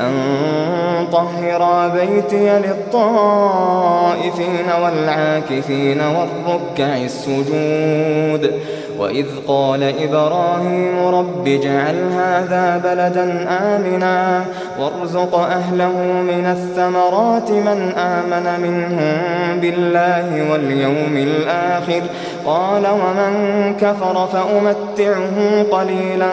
أن طهر بيتي للطائفين والعاكفين والركع السجود وإذ قال إبراهيم رب اجعل هذا بلدا آمنا وارزق أهله من الثمرات من آمن منهم بالله واليوم الآخر قال ومن كفر فأمتعه قليلا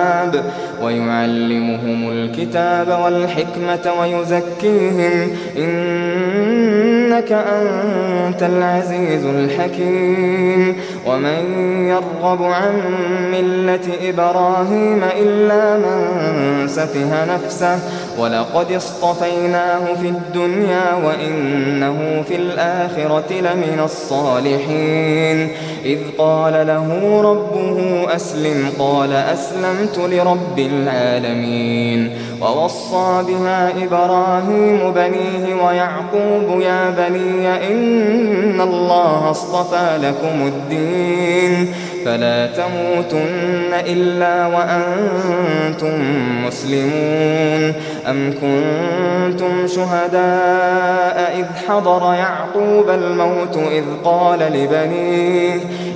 الكتاب ويعلمهم الكتاب والحكمة ويزكيهم إنك أنت العزيز الحكيم ومن يرغب عن ملة إبراهيم إلا من سفه نفسه ولقد اصطفيناه في الدنيا وإن إنه في الآخرة لمن الصالحين. إذ قال له ربه أسلم قال أسلمت لرب العالمين. ووصى بها إبراهيم بنيه ويعقوب يا بني إن الله اصطفى لكم الدين. فلا تموتن إلا وأنتم مسلمون. أم كنتم شهداء إذ حضر يعقوب الموت إذ قال لبنيه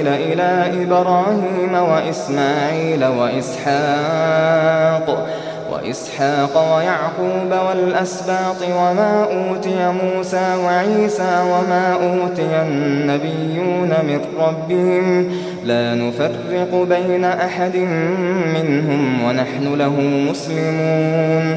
إسرائيل إلى إبراهيم وإسماعيل وإسحاق وإسحاق ويعقوب والأسباط وما أوتي موسى وعيسى وما أوتي النبيون من ربهم لا نفرق بين أحد منهم ونحن له مسلمون.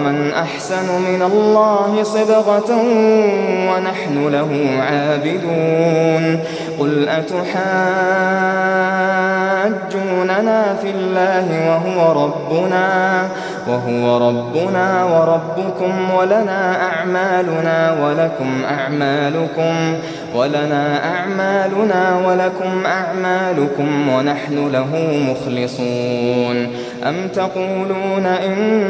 ومن أحسن من الله صبغة ونحن له عابدون. قل أتحاجوننا في الله وهو ربنا وهو ربنا وربكم ولنا أعمالنا ولكم أعمالكم ولنا أعمالنا ولكم أعمالكم ونحن له مخلصون. أم تقولون إن